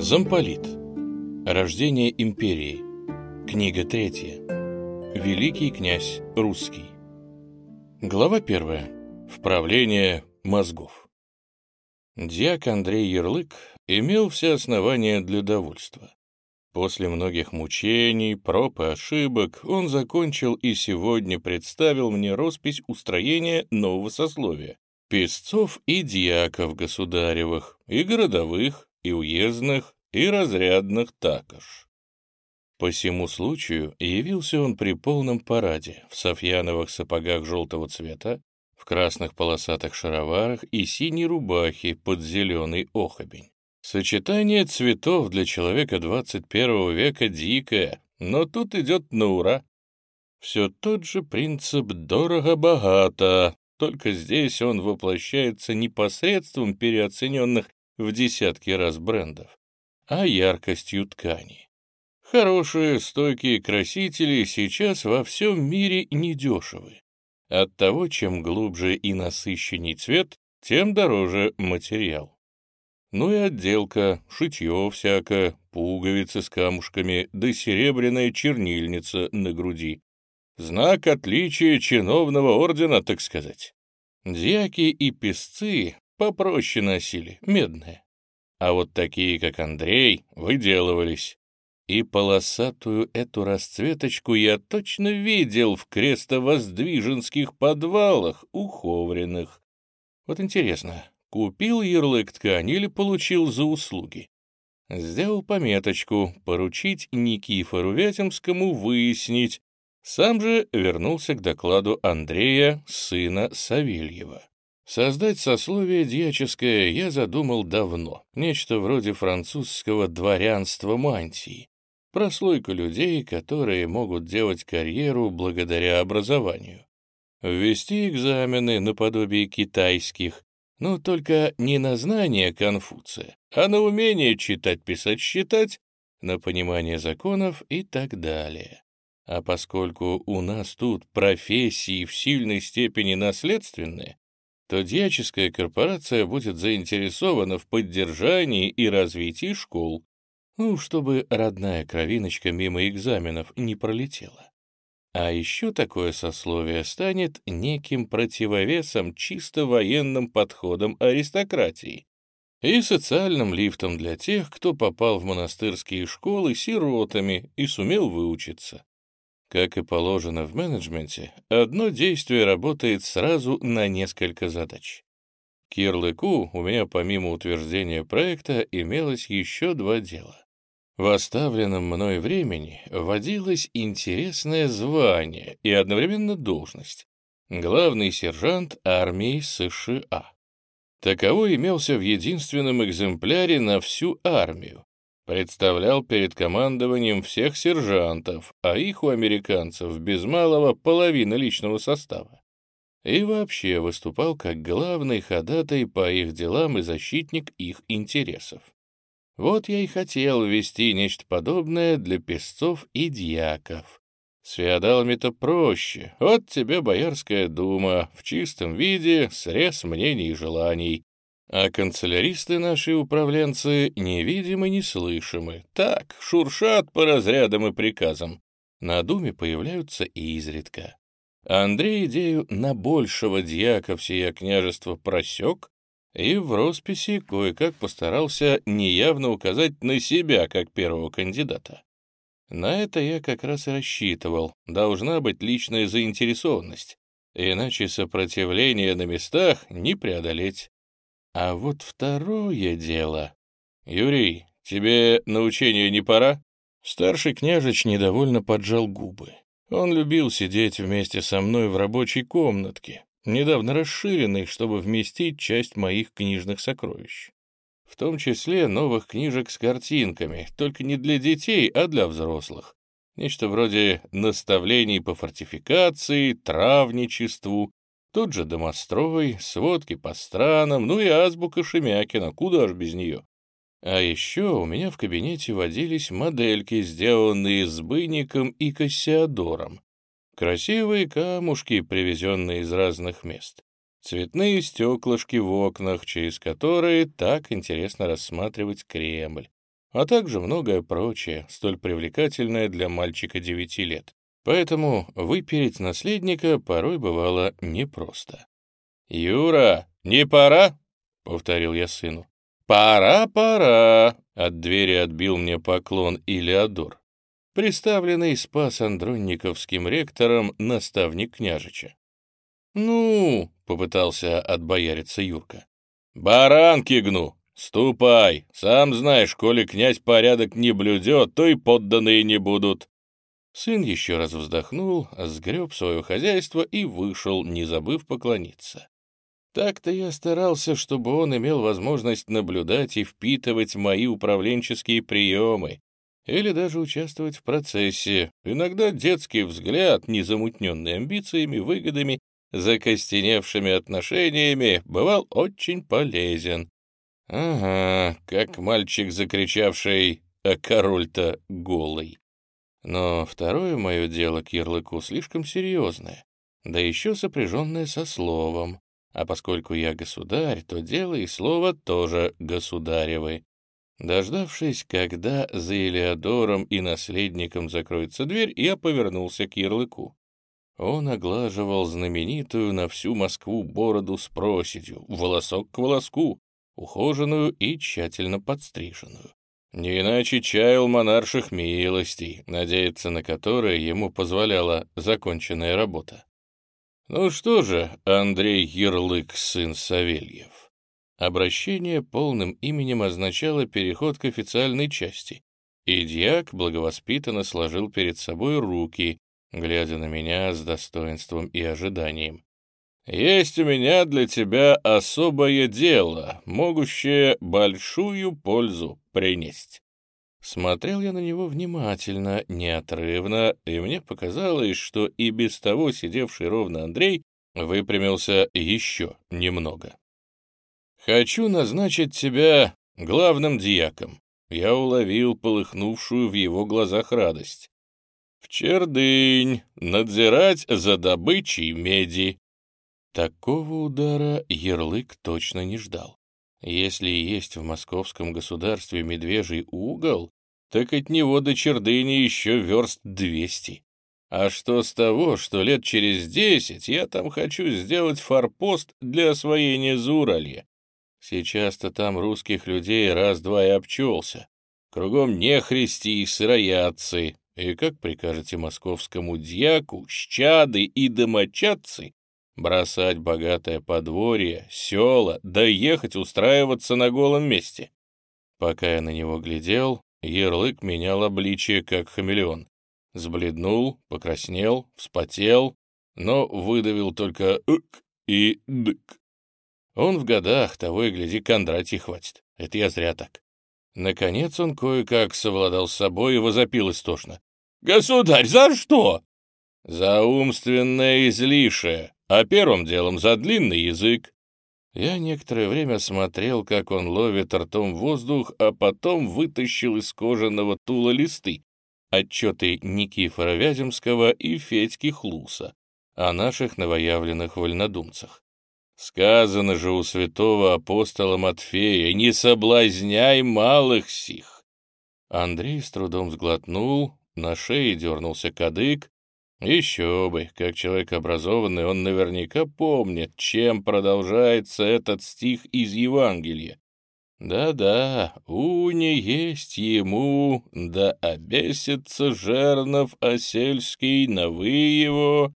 Замполит. Рождение империи. Книга третья. Великий князь русский. Глава первая. Вправление мозгов. Дьяк Андрей Ярлык имел все основания для довольства. После многих мучений, проб и ошибок он закончил и сегодня представил мне роспись устроения нового сословия — песцов и дьяков государевых, и городовых, и уездных, и разрядных також. По всему случаю явился он при полном параде, в софьяновых сапогах желтого цвета, в красных полосатых шароварах и синей рубахе под зеленый охобень. Сочетание цветов для человека 21 века дикое, но тут идет на ура. Все тот же принцип «дорого-богато», только здесь он воплощается не посредством переоцененных в десятки раз брендов, а яркостью ткани. Хорошие, стойкие красители сейчас во всем мире недешевы. Оттого, чем глубже и насыщенней цвет, тем дороже материал. Ну и отделка, шитье всякое, пуговицы с камушками, да серебряная чернильница на груди. Знак отличия чиновного ордена, так сказать. Дьяки и песцы попроще носили, медные. А вот такие, как Андрей, выделывались. И полосатую эту расцветочку я точно видел в крестовоздвиженских подвалах у Ховриных. Вот интересно, купил ярлык ткань или получил за услуги? Сделал пометочку поручить Никифору Вятемскому выяснить. Сам же вернулся к докладу Андрея, сына Савельева. Создать сословие дьяческое я задумал давно, нечто вроде французского дворянства мантии, прослойка людей, которые могут делать карьеру благодаря образованию. Ввести экзамены наподобие китайских, но только не на знание Конфуция, а на умение читать, писать, считать, на понимание законов и так далее. А поскольку у нас тут профессии в сильной степени наследственные, то дьяческая корпорация будет заинтересована в поддержании и развитии школ, ну, чтобы родная кровиночка мимо экзаменов не пролетела. А еще такое сословие станет неким противовесом чисто военным подходам аристократии и социальным лифтом для тех, кто попал в монастырские школы сиротами и сумел выучиться. Как и положено в менеджменте, одно действие работает сразу на несколько задач. К у меня помимо утверждения проекта имелось еще два дела. В оставленном мной времени вводилось интересное звание и одновременно должность — главный сержант армии США. Таковой имелся в единственном экземпляре на всю армию, представлял перед командованием всех сержантов, а их у американцев без малого половина личного состава. И вообще выступал как главный ходатай по их делам и защитник их интересов. Вот я и хотел ввести нечто подобное для песцов и дьяков. С феодалами-то проще. Вот тебе Боярская дума, в чистом виде, срез мнений и желаний. А канцеляристы наши управленцы невидимы, неслышимы. Так, шуршат по разрядам и приказам. На думе появляются изредка. Андрей идею на большего дьяка всея княжества просек и в росписи кое-как постарался неявно указать на себя как первого кандидата. На это я как раз и рассчитывал. Должна быть личная заинтересованность, иначе сопротивление на местах не преодолеть. А вот второе дело... Юрий, тебе на учение не пора? Старший княжич недовольно поджал губы. Он любил сидеть вместе со мной в рабочей комнатке, недавно расширенной, чтобы вместить часть моих книжных сокровищ. В том числе новых книжек с картинками, только не для детей, а для взрослых. Нечто вроде наставлений по фортификации, травничеству, Тут же домострой, сводки по странам, ну и азбука Шемякина, куда ж без нее. А еще у меня в кабинете водились модельки, сделанные с Быником и Кассиадором. Красивые камушки, привезенные из разных мест. Цветные стеклышки в окнах, через которые так интересно рассматривать Кремль. а также многое прочее, столь привлекательное для мальчика девяти лет. Поэтому выпереть наследника порой бывало непросто. «Юра, не пора?» — повторил я сыну. «Пора, пора!» — от двери отбил мне поклон Илеодор, представленный Спас Андронниковским ректором наставник княжича. «Ну!» — попытался отбояриться Юрка. «Баранки гну! Ступай! Сам знаешь, коли князь порядок не блюдет, то и подданные не будут!» Сын еще раз вздохнул, сгреб свое хозяйство и вышел, не забыв поклониться. Так-то я старался, чтобы он имел возможность наблюдать и впитывать мои управленческие приемы, или даже участвовать в процессе. Иногда детский взгляд, незамутненный амбициями, выгодами, закостеневшими отношениями, бывал очень полезен. Ага, как мальчик, закричавший «А король-то голый». Но второе мое дело к ярлыку слишком серьезное, да еще сопряженное со словом. А поскольку я государь, то дело и слово тоже государевы. Дождавшись, когда за Элеодором и наследником закроется дверь, я повернулся к ярлыку. Он оглаживал знаменитую на всю Москву бороду с проседью, волосок к волоску, ухоженную и тщательно подстриженную. Не иначе чаял монарших милостей, надеяться на которые ему позволяла законченная работа. Ну что же, Андрей Ярлык, сын Савельев. Обращение полным именем означало переход к официальной части, и дьяк благовоспитанно сложил перед собой руки, глядя на меня с достоинством и ожиданием. «Есть у меня для тебя особое дело, могущее большую пользу принести». Смотрел я на него внимательно, неотрывно, и мне показалось, что и без того сидевший ровно Андрей выпрямился еще немного. «Хочу назначить тебя главным диаком». Я уловил полыхнувшую в его глазах радость. «В чердынь, надзирать за добычей меди». Такого удара ярлык точно не ждал. Если есть в московском государстве медвежий угол, так от него до чердыни еще верст двести. А что с того, что лет через десять я там хочу сделать форпост для освоения Зуралья? Сейчас-то там русских людей раз-два и обчелся. Кругом нехристи и сыроядцы. И как прикажете московскому дьяку, щады и домочадцы бросать богатое подворье, села, да ехать устраиваться на голом месте. Пока я на него глядел, ярлык менял обличие, как хамелеон. Сбледнул, покраснел, вспотел, но выдавил только «ык» и «дык». Он в годах, того и гляди, Кондратий хватит. Это я зря так. Наконец он кое-как совладал с собой и возопил истошно. «Государь, за что?» «За умственное излишие», а первым делом за длинный язык. Я некоторое время смотрел, как он ловит ртом воздух, а потом вытащил из кожаного тула листы, отчеты Никифора Вяземского и Федьки Хлуса о наших новоявленных вольнодумцах. Сказано же у святого апостола Матфея, «Не соблазняй малых сих». Андрей с трудом сглотнул, на шее дернулся кадык, еще бы, как человек образованный, он наверняка помнит, чем продолжается этот стих из Евангелия. Да-да, уни есть ему, да обесится жернов осельский на вы его,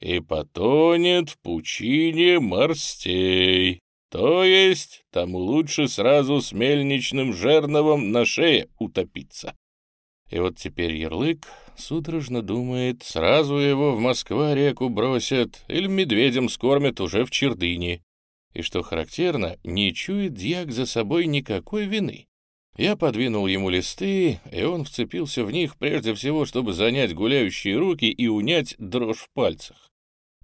и потонет в пучине морстей. То есть, тому лучше сразу с мельничным жерновом на шее утопиться. И вот теперь ярлык судорожно думает, сразу его в Москва-реку бросят или медведем скормят уже в Чердыне. И что характерно, не чует дьяк за собой никакой вины. Я подвинул ему листы, и он вцепился в них прежде всего, чтобы занять гуляющие руки и унять дрожь в пальцах.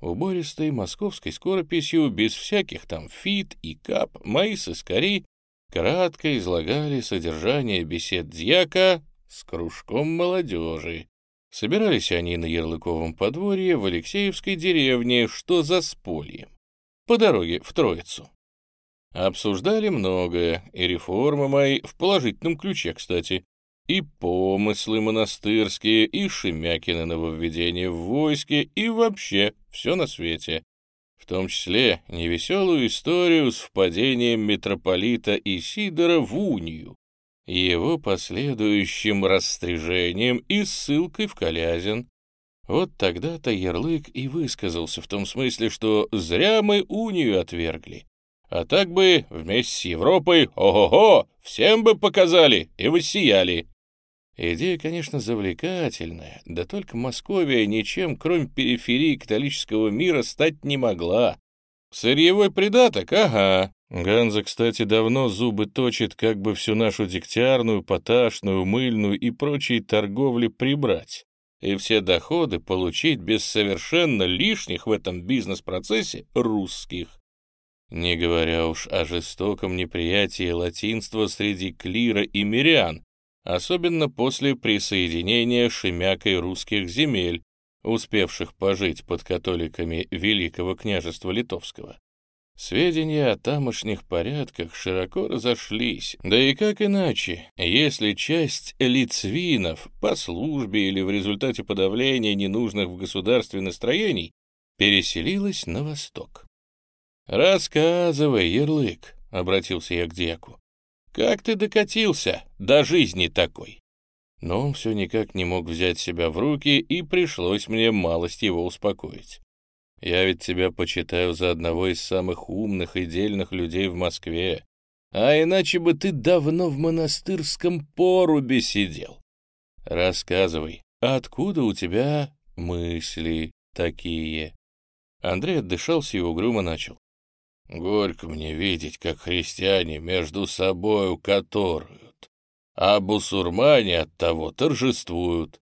Убористой московской скорописью, без всяких там фит и кап, мои соскари кратко излагали содержание бесед дьяка с кружком молодежи. Собирались они на Ярлыковом подворье в Алексеевской деревне, что за спольем, по дороге в Троицу. Обсуждали многое, и реформы мои в положительном ключе, кстати, и помыслы монастырские, и Шемякины нововведения в войске, и вообще все на свете. В том числе невеселую историю с впадением митрополита Исидора в унию, его последующим растряжением и ссылкой в Колязин. Вот тогда-то Ярлык и высказался в том смысле, что зря мы унию отвергли. А так бы вместе с Европой, ого-го, всем бы показали и воссияли. Идея, конечно, завлекательная, да только Московия ничем, кроме периферии католического мира, стать не могла. Сырьевой придаток? Ага. Ганза, кстати, давно зубы точит, как бы всю нашу дегтярную, поташную, мыльную и прочие торговли прибрать, и все доходы получить без совершенно лишних в этом бизнес-процессе русских. Не говоря уж о жестоком неприятии латинства среди клира и мирян, особенно после присоединения Шемякой русских земель, успевших пожить под католиками Великого княжества Литовского. Сведения о тамошних порядках широко разошлись, да и как иначе, если часть лицвинов по службе или в результате подавления ненужных в государстве настроений переселилась на восток. «Рассказывай, ярлык», — обратился я к дьяку, — «как ты докатился до жизни такой?» Но он все никак не мог взять себя в руки, и пришлось мне малость его успокоить. Я ведь тебя почитаю за одного из самых умных и дельных людей в Москве. А иначе бы ты давно в монастырском порубе сидел. Рассказывай, откуда у тебя мысли такие?» Андрей отдышался и угрюмо начал. «Горько мне видеть, как христиане между собою которуют, а бусурмане от того торжествуют.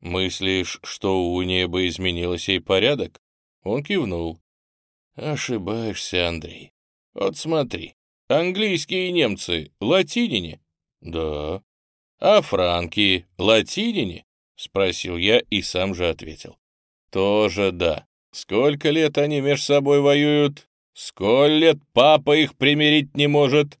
Мыслишь, что у неба изменилось сей порядок?» Он кивнул. «Ошибаешься, Андрей. Вот смотри, английские немцы латинине?» «Да». «А франки латинине?» — спросил я и сам же ответил. «Тоже да. Сколько лет они между собой воюют? Сколько лет папа их примирить не может?»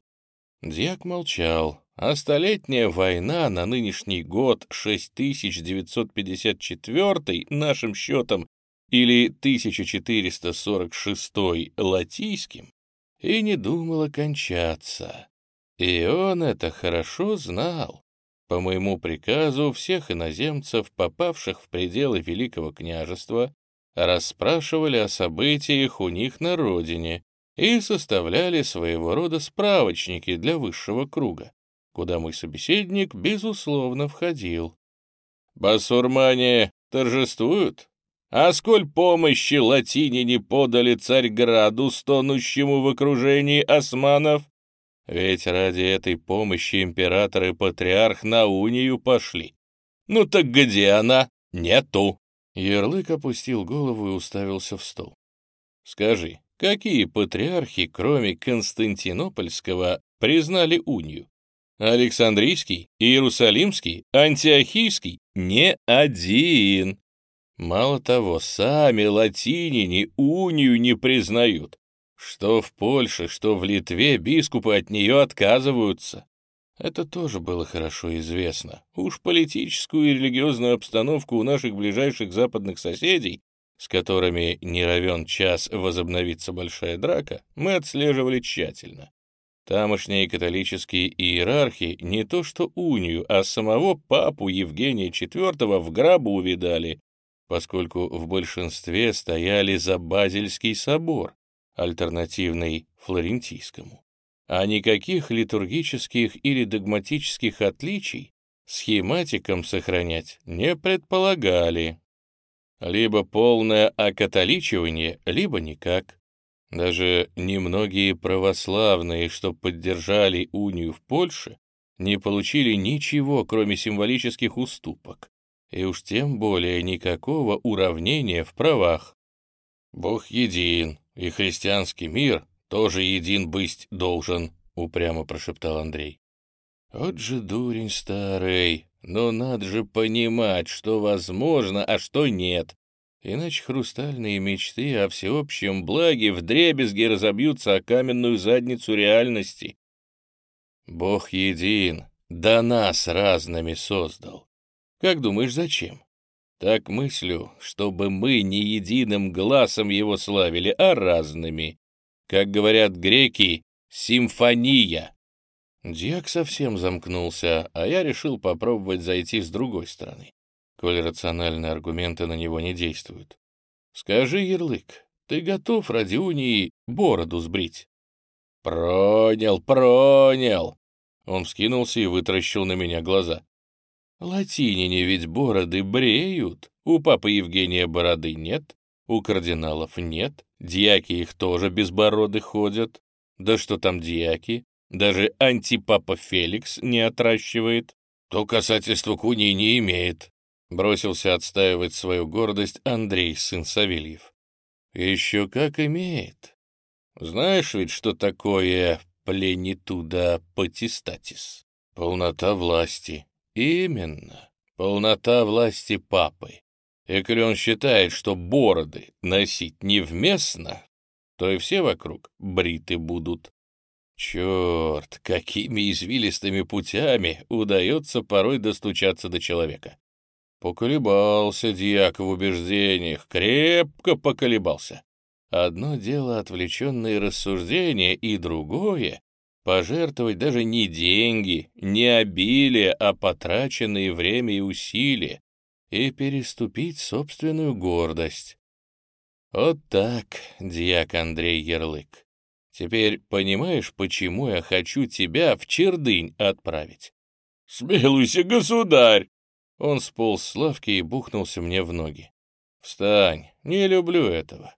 Дьяк молчал. А столетняя война на нынешний год 6954 нашим счетом или 1446 латийским, и не думала кончаться. И он это хорошо знал. По моему приказу всех иноземцев, попавших в пределы Великого княжества, расспрашивали о событиях у них на родине и составляли своего рода справочники для высшего круга, куда мой собеседник, безусловно, входил. «Басурмане торжествуют?» А сколь помощи латине не подали Царьграду, стонущему в окружении османов? Ведь ради этой помощи император и патриарх на унию пошли. Ну так где она? Нету. Ярлык опустил голову и уставился в стол. Скажи, какие патриархи, кроме Константинопольского, признали унию? Александрийский, Иерусалимский, Антиохийский? Не один. Мало того, сами латинине унию не признают. Что в Польше, что в Литве бискупы от нее отказываются. Это тоже было хорошо известно. Уж политическую и религиозную обстановку у наших ближайших западных соседей, с которыми не равен час возобновится большая драка, мы отслеживали тщательно. Тамошние католические иерархи не то что унию, а самого папу Евгения IV в грабу увидали, поскольку в большинстве стояли за Базельский собор, альтернативный Флорентийскому. А никаких литургических или догматических отличий схематикам сохранять не предполагали. Либо полное окатоличивание, либо никак. Даже немногие православные, что поддержали унию в Польше, не получили ничего, кроме символических уступок и уж тем более никакого уравнения в правах. «Бог един, и христианский мир тоже един быть должен», — упрямо прошептал Андрей. «Вот же дурень старый, но надо же понимать, что возможно, а что нет. Иначе хрустальные мечты о всеобщем благе вдребезги разобьются о каменную задницу реальности. Бог един, да нас разными создал. Как думаешь, зачем? Так мыслю, чтобы мы не единым глазом его славили, а разными. Как говорят греки, симфония. Дьяк совсем замкнулся, а я решил попробовать зайти с другой стороны, коль рациональные аргументы на него не действуют. Скажи, Ярлык, ты готов ради унии бороду сбрить? Пронял, пронял. Он вскинулся и вытаращил на меня глаза. Латинине ведь бороды бреют. У папы Евгения бороды нет, у кардиналов нет, дьяки их тоже без бороды ходят. Да что там дьяки? Даже антипапа Феликс не отращивает. То касательство куни не имеет. Бросился отстаивать свою гордость Андрей, сын Савельев. Еще как имеет. Знаешь ведь, что такое пленитуда потистатис? Полнота власти. Именно. Полнота власти папы. И коли он считает, что бороды носить невместно, то и все вокруг бриты будут. Черт, какими извилистыми путями удается порой достучаться до человека. Поколебался дьяк в убеждениях, крепко поколебался. Одно дело отвлеченные рассуждения, и другое — пожертвовать даже не деньги, не обилие, а потраченные время и усилия, и переступить собственную гордость. Вот так, дьяк Андрей Ярлык. Теперь понимаешь, почему я хочу тебя в чердынь отправить? Смелуйся, государь! Он сполз с лавки и бухнулся мне в ноги. Встань, не люблю этого.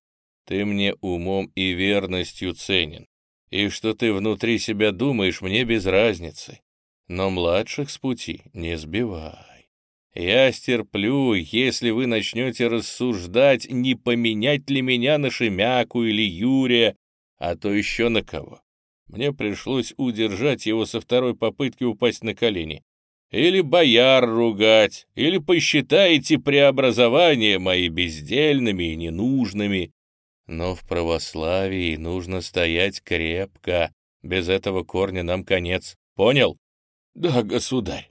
Ты мне умом и верностью ценен. И что ты внутри себя думаешь, мне без разницы. Но младших с пути не сбивай. Я стерплю, если вы начнете рассуждать, не поменять ли меня на Шемяку или Юрия, а то еще на кого. Мне пришлось удержать его со второй попытки упасть на колени. Или бояр ругать, или посчитаете преобразования мои бездельными и ненужными. Но в православии нужно стоять крепко, без этого корня нам конец. Понял? Да, государь.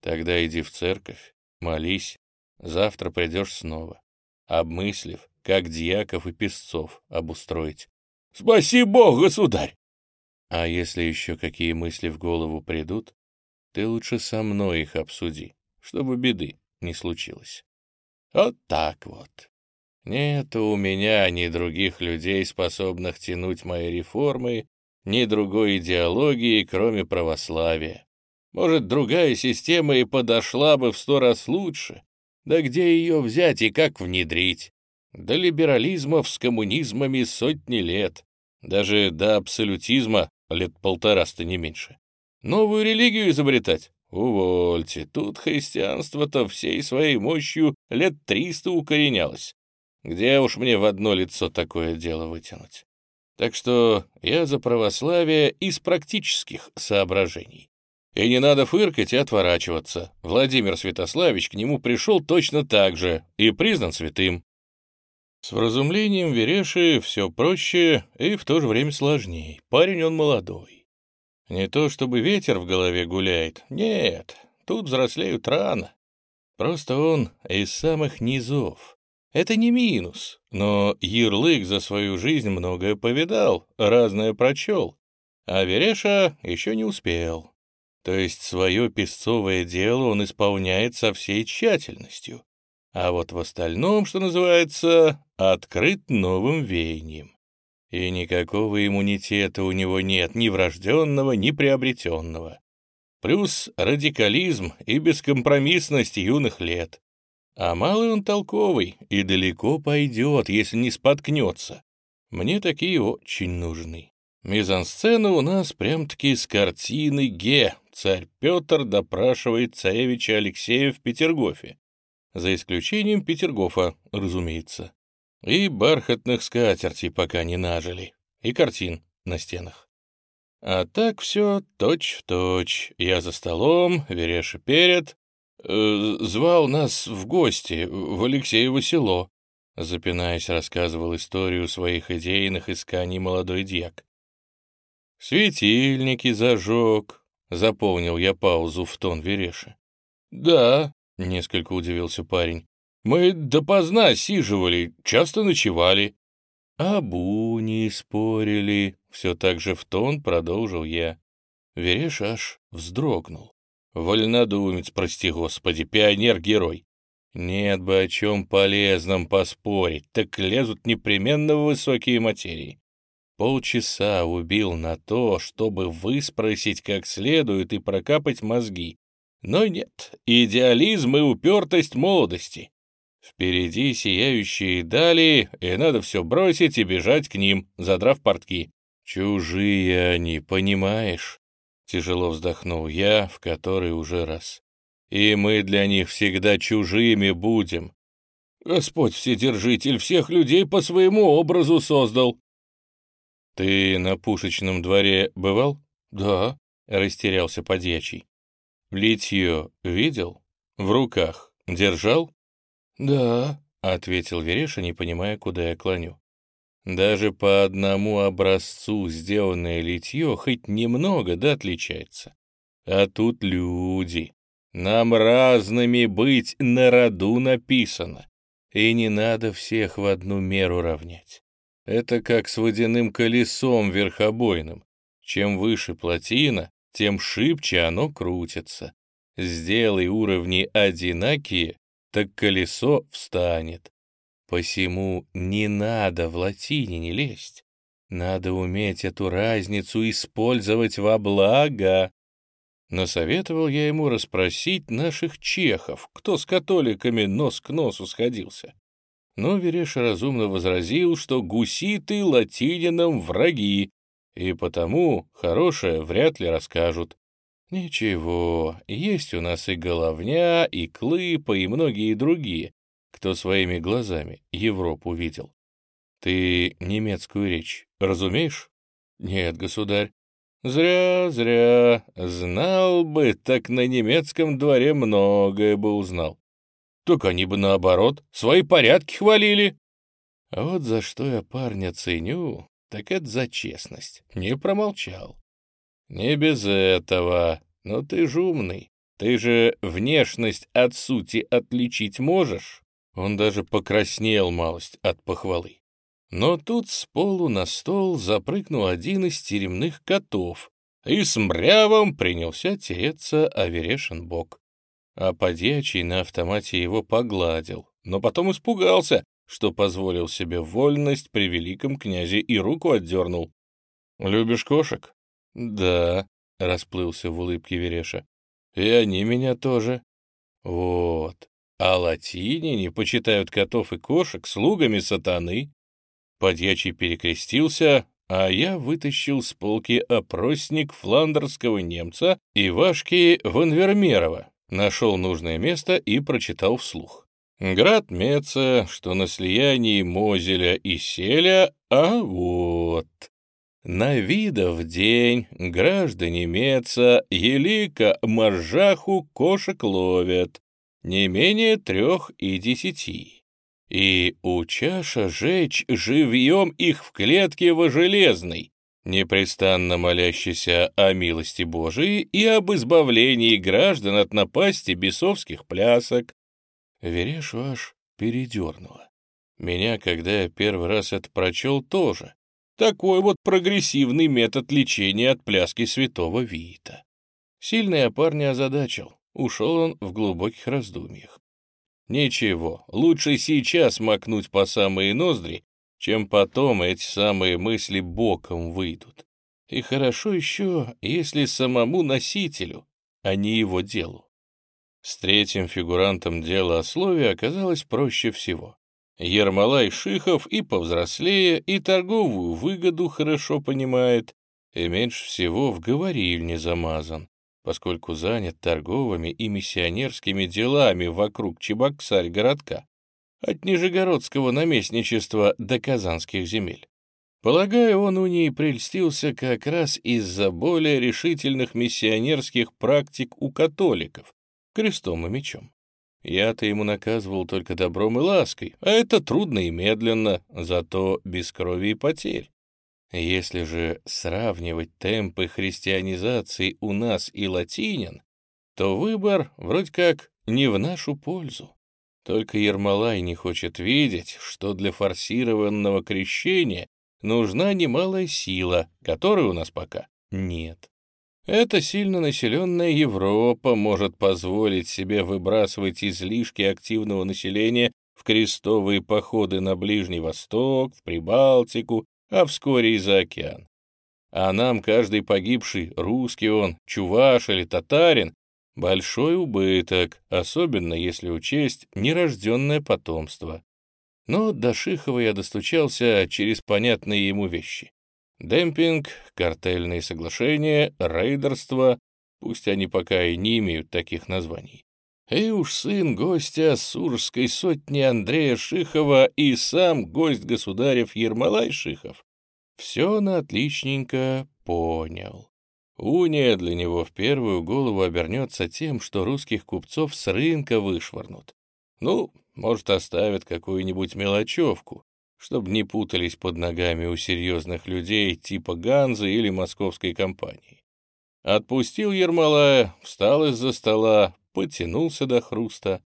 Тогда иди в церковь, молись, завтра придешь снова, обмыслив, как дьяков и песцов обустроить. Спаси Бог, государь! А если еще какие мысли в голову придут, ты лучше со мной их обсуди, чтобы беды не случилось. Вот так вот. Нет у меня ни других людей, способных тянуть мои реформы, ни другой идеологии, кроме православия. Может, другая система и подошла бы в сто раз лучше. Да где ее взять и как внедрить? До либерализма с коммунизмами сотни лет. Даже до абсолютизма лет полтораста не меньше. Новую религию изобретать? Увольте, тут христианство-то всей своей мощью лет триста укоренялось. Где уж мне в одно лицо такое дело вытянуть? Так что я за православие из практических соображений. И не надо фыркать и отворачиваться. Владимир Святославич к нему пришел точно так же и признан святым. С вразумлением Вереши все проще и в то же время сложнее. Парень он молодой. Не то чтобы ветер в голове гуляет, нет, тут взрослеют рано. Просто он из самых низов. Это не минус, но Ярлык за свою жизнь многое повидал, разное прочел, а Вереша еще не успел. То есть свое песцовое дело он исполняет со всей тщательностью а вот в остальном, что называется, открыт новым веянием. И никакого иммунитета у него нет, ни врожденного, ни приобретенного. Плюс радикализм и бескомпромиссность юных лет. А малый он толковый и далеко пойдет, если не споткнется. Мне такие очень нужны. Мизансцена у нас прям-таки с картины Ге. Царь Петр допрашивает царевича Алексея в Петергофе за исключением Петергофа, разумеется. И бархатных скатертей пока не нажили, и картин на стенах. А так все точь-в-точь. Я за столом, Вереша перед. Э, звал нас в гости в Алексеево село. запинаясь, рассказывал историю своих идейных исканий молодой дьяк. «Светильники зажег», — заполнил я паузу в тон Вереша. «Да», — несколько удивился парень, — «мы допоздна сиживали, часто ночевали». «Абу не спорили», — все так же в тон продолжил я. Вереш аж вздрогнул. Вольнодумец, прости господи, пионер-герой. Нет бы о чем полезном поспорить, так лезут непременно в высокие материи. Полчаса убил на то, чтобы выспросить как следует и прокапать мозги. Но нет, идеализм и упертость молодости. Впереди сияющие дали, и надо все бросить и бежать к ним, задрав портки. Чужие они, понимаешь? Тяжело вздохнул я, в который уже раз. И мы для них всегда чужими будем. Господь Вседержитель всех людей по своему образу создал. Ты на пушечном дворе бывал? Да, растерялся подьячий. Литье видел? В руках держал? Да, ответил Вереша, не понимая, куда я клоню. Даже по одному образцу сделанное литье хоть немного да отличается. А тут люди. Нам разными быть на роду написано. И не надо всех в одну меру равнять. Это как с водяным колесом верхобойным. Чем выше плотина, тем шибче оно крутится. Сделай уровни одинакие, так колесо встанет. Посему не надо в латине не лезть. Надо уметь эту разницу использовать во благо. Насоветовал я ему расспросить наших чехов, кто с католиками нос к носу сходился. Но Вереша разумно возразил, что гуситы латининам враги, и потому хорошее вряд ли расскажут. Ничего, есть у нас и головня, и клыпа, и многие другие, кто своими глазами Европу видел. Ты немецкую речь разумеешь? Нет, государь. Зря, зря. Знал бы, так на немецком дворе многое бы узнал. Так они бы наоборот, свои порядки хвалили. А вот за что я парня ценю, так это за честность. Не промолчал. Не без этого, но ты ж умный. Ты же внешность от сути отличить можешь? Он даже покраснел малость от похвалы. Но тут с полу на стол запрыгнул один из теремных котов и с мрявом принялся тереться о Верешин бок. А подьячий на автомате его погладил, но потом испугался, что позволил себе вольность при великом князе и руку отдернул. «Любишь кошек?» «Да», — расплылся в улыбке Вереша. «И они меня тоже». «Вот, а латиняне почитают котов и кошек слугами сатаны. Подьячий перекрестился, а я вытащил с полки опросник фландерского немца Ивашки Ванвермерова, нашел нужное место и прочитал вслух. Град Меца, что на слиянии Мозеля и Селя, а вот... На видов день граждане Меца елика моржаху кошек ловят, не менее трех и десяти. И у чаша жечь живьем их в клетке во железной, непрестанно молящийся о милости Божией и об избавлении граждан от напасти бесовских плясок. Верешу аж передернуло. Меня, когда я первый раз это прочел, тоже. Такой вот прогрессивный метод лечения от пляски святого Виита. Сильный парня озадачил. Ушел он в глубоких раздумьях. Ничего, лучше сейчас макнуть по самые ноздри, чем потом эти самые мысли боком выйдут. И хорошо еще, если самому носителю, а не его делу. С третьим фигурантом дела о слове оказалось проще всего. Ермолай Шихов и повзрослее, и торговую выгоду хорошо понимает, и меньше всего в говорильне замазан поскольку занят торговыми и миссионерскими делами вокруг Чебоксарь-городка, от Нижегородского наместничества до Казанских земель. Полагаю, он у ней прельстился как раз из-за более решительных миссионерских практик у католиков, крестом и мечом. Я-то ему наказывал только добром и лаской, а это трудно и медленно, зато без крови и потерь. Если же сравнивать темпы христианизации у нас и латинин, то выбор вроде как не в нашу пользу. Только Ермолай не хочет видеть, что для форсированного крещения нужна немалая сила, которой у нас пока нет. Эта сильно населенная Европа может позволить себе выбрасывать излишки активного населения в крестовые походы на Ближний Восток, в Прибалтику, а вскоре и за океан. А нам каждый погибший, русский он, чуваш или татарин, большой убыток, особенно если учесть нерожденное потомство. Но до Шихова я достучался через понятные ему вещи. Демпинг, картельные соглашения, рейдерство, пусть они пока и не имеют таких названий. И уж сын гостя Суржской сотни Андрея Шихова и сам гость государев Ермолай Шихов все на отличненько понял. Уния для него в первую голову обернется тем, что русских купцов с рынка вышвырнут. Ну, может, оставят какую-нибудь мелочевку, чтобы не путались под ногами у серьезных людей типа Ганзы или московской компании. Отпустил Ермолая, встал из-за стола, потянулся до хруста.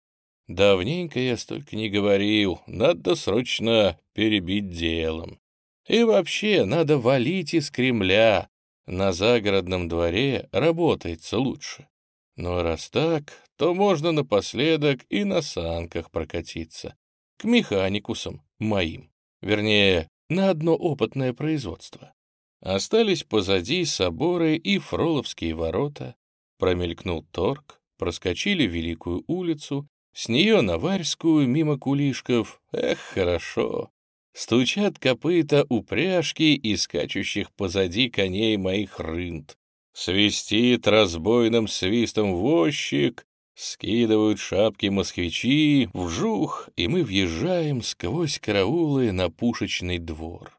Давненько я столько не говорил, надо срочно перебить делом. И вообще, надо валить из Кремля. На загородном дворе работается лучше. Но раз так, то можно напоследок и на санках прокатиться. К механикусам моим. Вернее, на одно опытное производство. Остались позади соборы и Фроловские ворота. Промелькнул торг, проскочили Великую улицу, с нее на Варьскую мимо кулишков. Эх, хорошо. Стучат копыта упряжки и скачущих позади коней моих рынд. Свистит разбойным свистом возчик, Скидывают шапки москвичи, вжух, и мы въезжаем сквозь караулы на пушечный двор.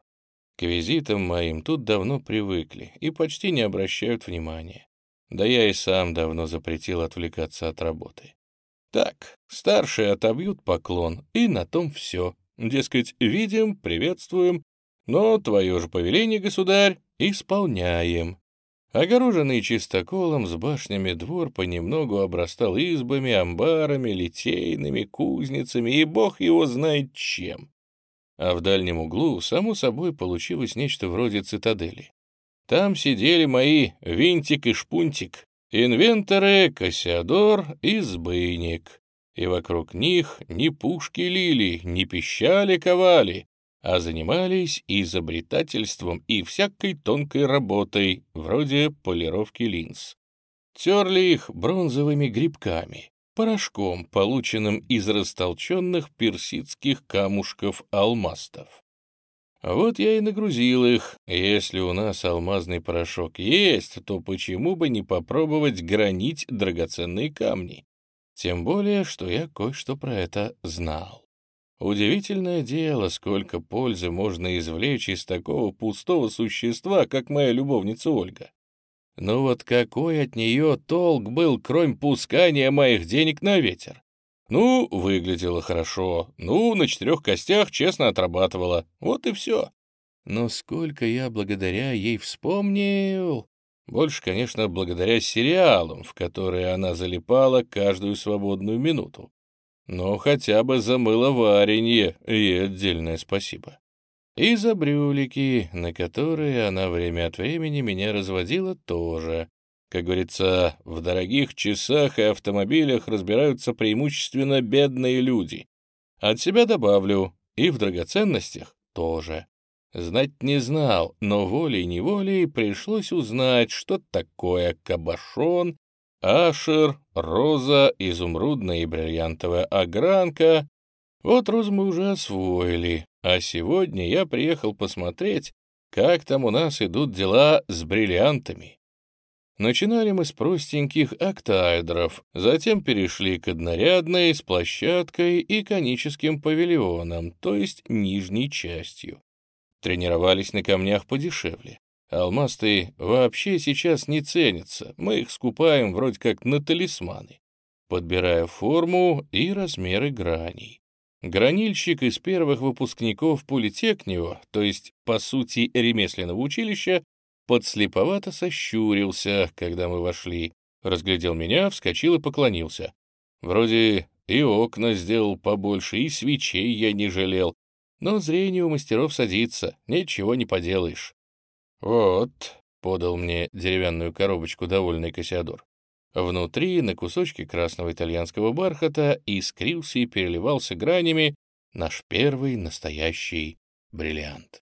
К визитам моим тут давно привыкли и почти не обращают внимания. Да я и сам давно запретил отвлекаться от работы. Так, старшие отобьют поклон, и на том все. Дескать, видим, приветствуем, но твое же повеление, государь, исполняем. Огороженный чистоколом с башнями двор понемногу обрастал избами, амбарами, литейными, кузницами и бог его знает чем. А в дальнем углу, само собой, получилось нечто вроде цитадели. Там сидели мои Винтик и Шпунтик, инвенторы Кассиадор и Сбыйник. И вокруг них ни пушки лили, ни пищали ковали, а занимались изобретательством и всякой тонкой работой, вроде полировки линз. Терли их бронзовыми грибками, порошком, полученным из растолченных персидских камушков алмастов. Вот я и нагрузил их. Если у нас алмазный порошок есть, то почему бы не попробовать гранить драгоценные камни? Тем более, что я кое-что про это знал. Удивительное дело, сколько пользы можно извлечь из такого пустого существа, как моя любовница Ольга. Ну вот какой от нее толк был, кроме пускания моих денег на ветер? Ну, выглядела хорошо, ну, на четырех костях честно отрабатывала, вот и все. Но сколько я благодаря ей вспомнил... Больше, конечно, благодаря сериалам, в которые она залипала каждую свободную минуту. Но хотя бы за мыловаренье ей отдельное спасибо. И за брюлики, на которые она время от времени меня разводила, тоже. Как говорится, в дорогих часах и автомобилях разбираются преимущественно бедные люди. От себя добавлю, и в драгоценностях тоже. Знать не знал, но волей-неволей пришлось узнать, что такое кабошон Ашер, роза, изумрудная и бриллиантовая огранка. Вот розу мы уже освоили, а сегодня я приехал посмотреть, как там у нас идут дела с бриллиантами. Начинали мы с простеньких октаэдров, затем перешли к однорядной, с площадкой и коническим павильоном, то есть нижней частью. Тренировались на камнях подешевле. Алмазы вообще сейчас не ценятся, мы их скупаем вроде как на талисманы. подбирая форму и размеры граней. Гранильщик из первых выпускников политехнио, то есть, по сути, ремесленного училища, подслеповато сощурился, когда мы вошли. Разглядел меня, вскочил и поклонился. Вроде и окна сделал побольше, и свечей я не жалел. Но зрение у мастеров садится, ничего не поделаешь. «Вот», — подал мне деревянную коробочку довольный Кассиадор. Внутри, на кусочке красного итальянского бархата, искрился и переливался гранями наш первый настоящий бриллиант.